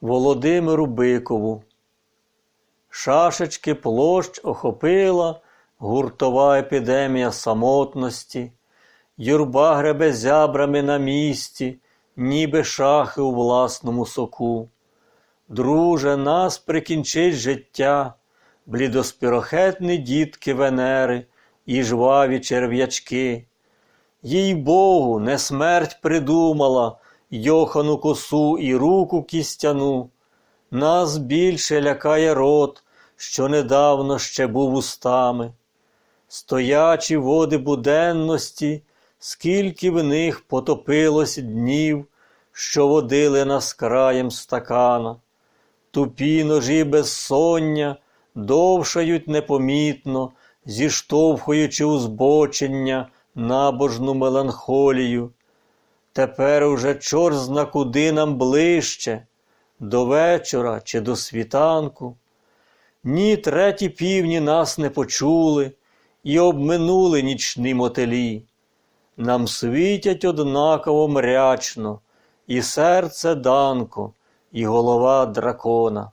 Володимиру Бикову. Шашечки площ охопила гуртова епідемія самотності, юрба гребе зябрами на місці, ніби шахи у власному соку. Друже, нас прикінчить життя, блідоспірохетні дітки Венери і жваві черв'ячки. Їй Богу, не смерть придумала йохану косу і руку кістяну. Нас більше лякає рот, що недавно ще був устами. Стоячі води буденності, скільки в них потопилось днів, що водили нас краєм стакана. Тупі ножі безсоння довшають непомітно, зіштовхуючи узбочення, набожну меланхолію. Тепер уже чор зна куди нам ближче, до вечора чи до світанку. Ні треті півні нас не почули і обминули нічні мотелі. Нам світять однаково мрячно, і серце данко, і голова дракона.